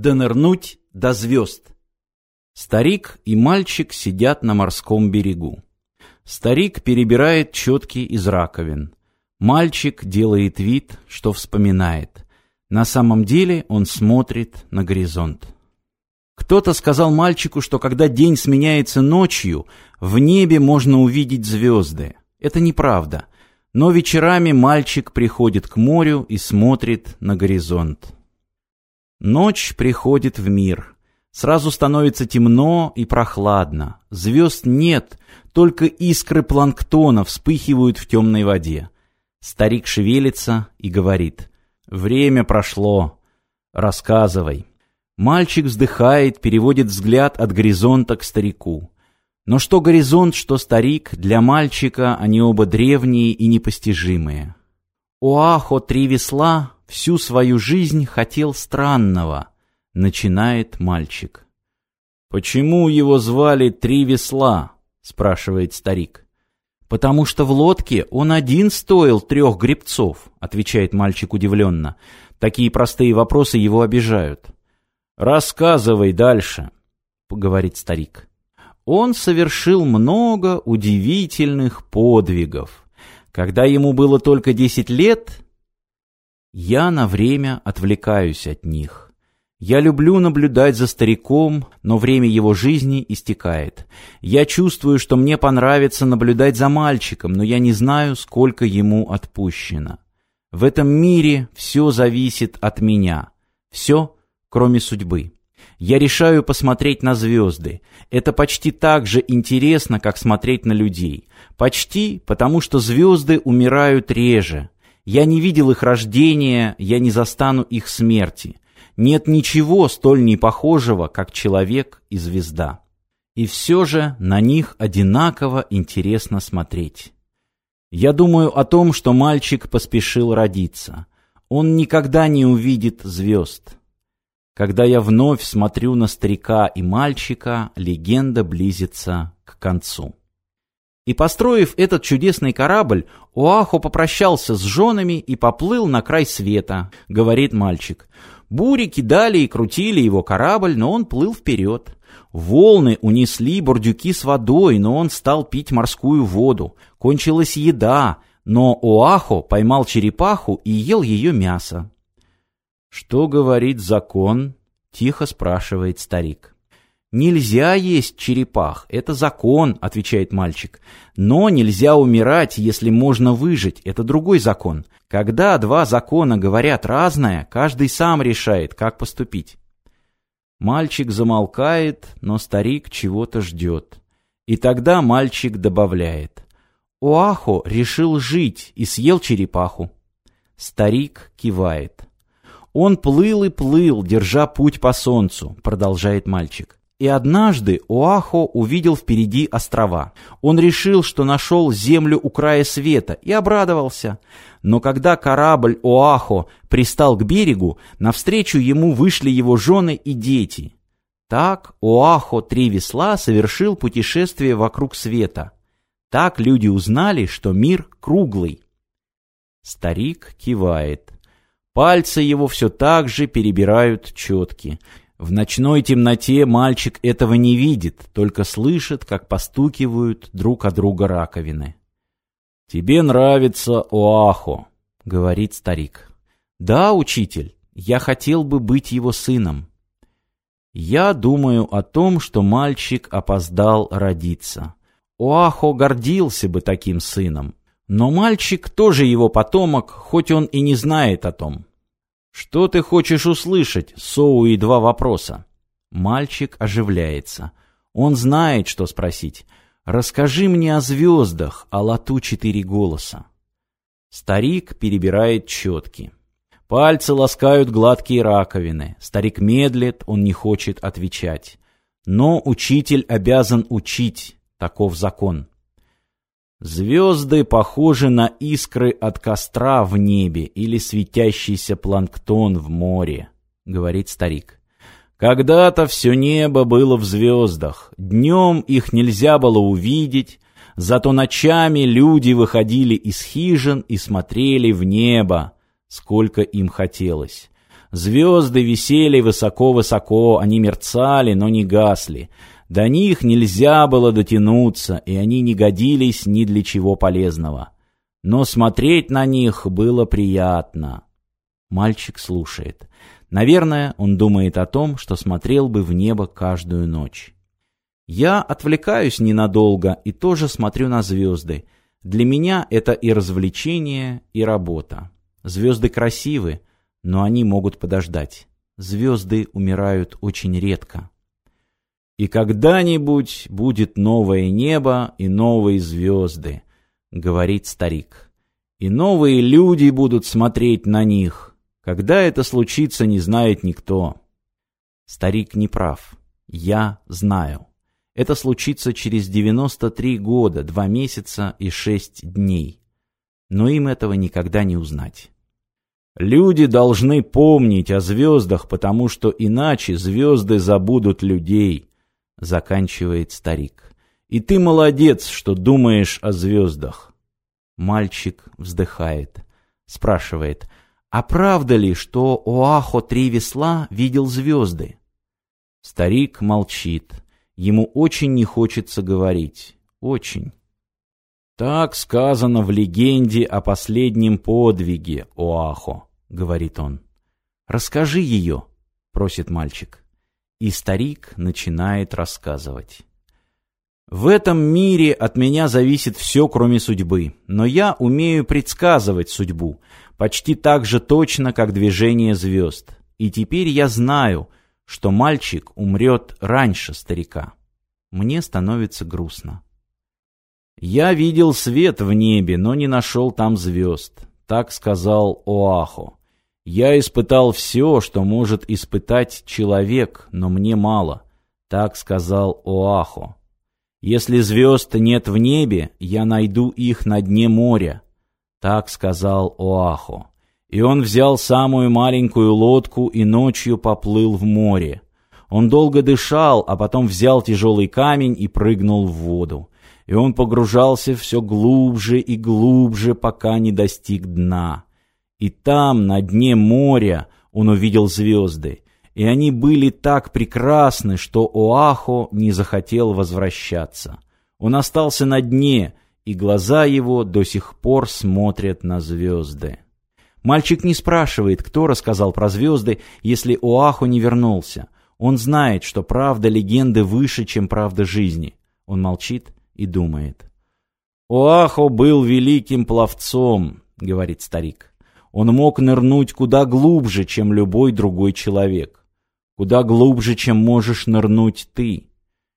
Донырнуть до звезд. Старик и мальчик сидят на морском берегу. Старик перебирает четки из раковин. Мальчик делает вид, что вспоминает. На самом деле он смотрит на горизонт. Кто-то сказал мальчику, что когда день сменяется ночью, в небе можно увидеть звезды. Это неправда. Но вечерами мальчик приходит к морю и смотрит на горизонт. Ночь приходит в мир. Сразу становится темно и прохладно. Звезд нет, только искры планктона вспыхивают в темной воде. Старик шевелится и говорит. «Время прошло. Рассказывай». Мальчик вздыхает, переводит взгляд от горизонта к старику. Но что горизонт, что старик, для мальчика они оба древние и непостижимые. Оахо три весла всю свою жизнь хотел странного, начинает мальчик. «Почему его звали Три Весла?» — спрашивает старик. «Потому что в лодке он один стоил трех гребцов», — отвечает мальчик удивленно. Такие простые вопросы его обижают. «Рассказывай дальше», — говорит старик. Он совершил много удивительных подвигов. Когда ему было только десять лет, я на время отвлекаюсь от них. Я люблю наблюдать за стариком, но время его жизни истекает. Я чувствую, что мне понравится наблюдать за мальчиком, но я не знаю, сколько ему отпущено. В этом мире все зависит от меня. Все, кроме судьбы. Я решаю посмотреть на звезды. Это почти так же интересно, как смотреть на людей. Почти, потому что звезды умирают реже. Я не видел их рождения, я не застану их смерти. Нет ничего столь непохожего, как человек и звезда. И все же на них одинаково интересно смотреть. Я думаю о том, что мальчик поспешил родиться. Он никогда не увидит звезд. Когда я вновь смотрю на старика и мальчика, легенда близится к концу. И построив этот чудесный корабль, Оахо попрощался с женами и поплыл на край света, говорит мальчик. Бури кидали и крутили его корабль, но он плыл вперед. Волны унесли бурдюки с водой, но он стал пить морскую воду. Кончилась еда, но Оахо поймал черепаху и ел ее мясо. «Что говорит закон?» — тихо спрашивает старик. «Нельзя есть черепах, это закон», — отвечает мальчик. «Но нельзя умирать, если можно выжить, это другой закон. Когда два закона говорят разное, каждый сам решает, как поступить». Мальчик замолкает, но старик чего-то ждет. И тогда мальчик добавляет. «Оахо решил жить и съел черепаху». Старик кивает. Он плыл и плыл, держа путь по солнцу, продолжает мальчик. И однажды Оахо увидел впереди острова. Он решил, что нашел землю у края света, и обрадовался. Но когда корабль Оахо пристал к берегу, навстречу ему вышли его жены и дети. Так Оахо три весла совершил путешествие вокруг света. Так люди узнали, что мир круглый. Старик кивает. Пальцы его все так же перебирают четки. В ночной темноте мальчик этого не видит, только слышит, как постукивают друг о друга раковины. «Тебе нравится Оахо», — говорит старик. «Да, учитель, я хотел бы быть его сыном». Я думаю о том, что мальчик опоздал родиться. Оахо гордился бы таким сыном. Но мальчик тоже его потомок, хоть он и не знает о том. «Что ты хочешь услышать?» — Соу и два вопроса. Мальчик оживляется. Он знает, что спросить. «Расскажи мне о звездах, о лату четыре голоса». Старик перебирает четки. Пальцы ласкают гладкие раковины. Старик медлит, он не хочет отвечать. Но учитель обязан учить, таков закон. Звезды похожи на искры от костра в небе или светящийся планктон в море, говорит старик. Когда-то все небо было в звездах, днем их нельзя было увидеть, зато ночами люди выходили из хижин и смотрели в небо, сколько им хотелось. Звезды висели высоко-высоко, они мерцали, но не гасли. До них нельзя было дотянуться, и они не годились ни для чего полезного. Но смотреть на них было приятно. Мальчик слушает. Наверное, он думает о том, что смотрел бы в небо каждую ночь. Я отвлекаюсь ненадолго и тоже смотрю на звезды. Для меня это и развлечение, и работа. Звезды красивы, но они могут подождать. Звезды умирают очень редко. И когда-нибудь будет новое небо и новые звезды, говорит старик. И новые люди будут смотреть на них. Когда это случится, не знает никто. Старик не прав. Я знаю. Это случится через 93 года, 2 месяца и 6 дней. Но им этого никогда не узнать. Люди должны помнить о звездах, потому что иначе звезды забудут людей, заканчивает старик. И ты молодец, что думаешь о звездах. Мальчик вздыхает, спрашивает, а правда ли, что Оахо Три Весла видел звезды? Старик молчит. Ему очень не хочется говорить. Очень. Так сказано в легенде о последнем подвиге Оахо, говорит он. Расскажи ее, просит мальчик. И старик начинает рассказывать. В этом мире от меня зависит все, кроме судьбы, но я умею предсказывать судьбу, почти так же точно, как движение звезд. И теперь я знаю, что мальчик умрет раньше старика. Мне становится грустно. Я видел свет в небе, но не нашел там звезд. Так сказал Оахо. Я испытал все, что может испытать человек, но мне мало. Так сказал Оахо. Если звезд нет в небе, я найду их на дне моря. Так сказал Оахо. И он взял самую маленькую лодку и ночью поплыл в море. Он долго дышал, а потом взял тяжелый камень и прыгнул в воду. И он погружался все глубже и глубже, пока не достиг дна. И там, на дне моря, он увидел звезды. И они были так прекрасны, что Оахо не захотел возвращаться. Он остался на дне, и глаза его до сих пор смотрят на звезды. Мальчик не спрашивает, кто рассказал про звезды, если Оахо не вернулся. Он знает, что правда легенды выше, чем правда жизни. Он молчит и думает. «Оахо был великим пловцом», — говорит старик. «Он мог нырнуть куда глубже, чем любой другой человек. Куда глубже, чем можешь нырнуть ты.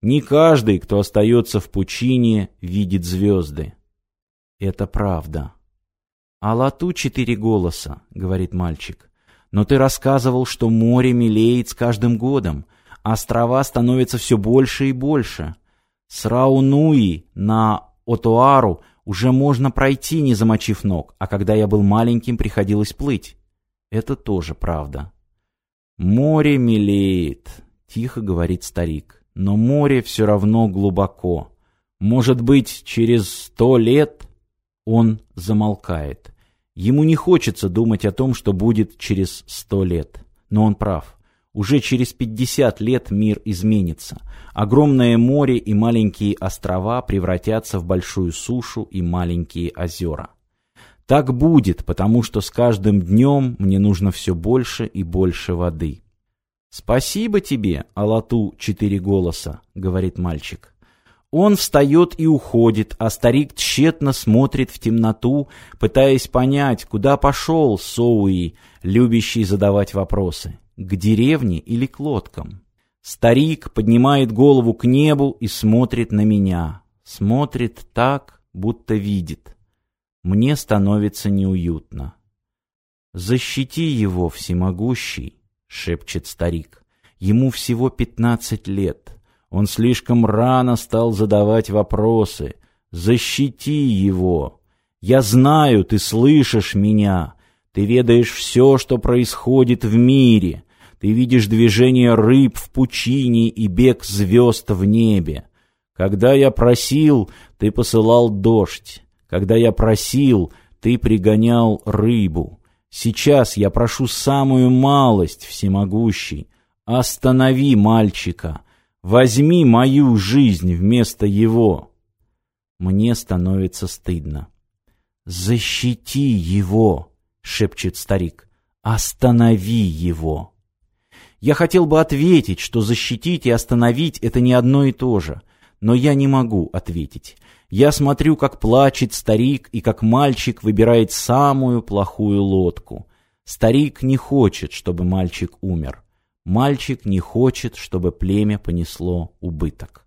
Не каждый, кто остается в пучине, видит звезды». Это правда. «А лату четыре голоса», — говорит мальчик. «Но ты рассказывал, что море мелеет с каждым годом, а острова становятся все больше и больше. С Раунуи на Отуару уже можно пройти, не замочив ног, а когда я был маленьким, приходилось плыть. Это тоже правда». «Море мелеет», — тихо говорит старик, — «но море все равно глубоко. Может быть, через сто лет...» Он замолкает. Ему не хочется думать о том, что будет через сто лет. Но он прав. Уже через пятьдесят лет мир изменится. Огромное море и маленькие острова превратятся в большую сушу и маленькие озера. Так будет, потому что с каждым днем мне нужно все больше и больше воды. «Спасибо тебе, Алату четыре голоса», — говорит мальчик. Он встает и уходит, а старик тщетно смотрит в темноту, пытаясь понять, куда пошел Соуи, любящий задавать вопросы, к деревне или к лодкам. Старик поднимает голову к небу и смотрит на меня. Смотрит так, будто видит. Мне становится неуютно. «Защити его, всемогущий», — шепчет старик. «Ему всего пятнадцать лет». Он слишком рано стал задавать вопросы. Защити его. Я знаю, ты слышишь меня. Ты ведаешь все, что происходит в мире. Ты видишь движение рыб в пучине и бег звезд в небе. Когда я просил, ты посылал дождь. Когда я просил, ты пригонял рыбу. Сейчас я прошу самую малость, всемогущий, останови мальчика, возьми мою жизнь вместо его. Мне становится стыдно. «Защити его!» — шепчет старик. «Останови его!» Я хотел бы ответить, что защитить и остановить — это не одно и то же. Но я не могу ответить. Я смотрю, как плачет старик и как мальчик выбирает самую плохую лодку. Старик не хочет, чтобы мальчик умер. Мальчик не хочет, чтобы племя понесло убыток.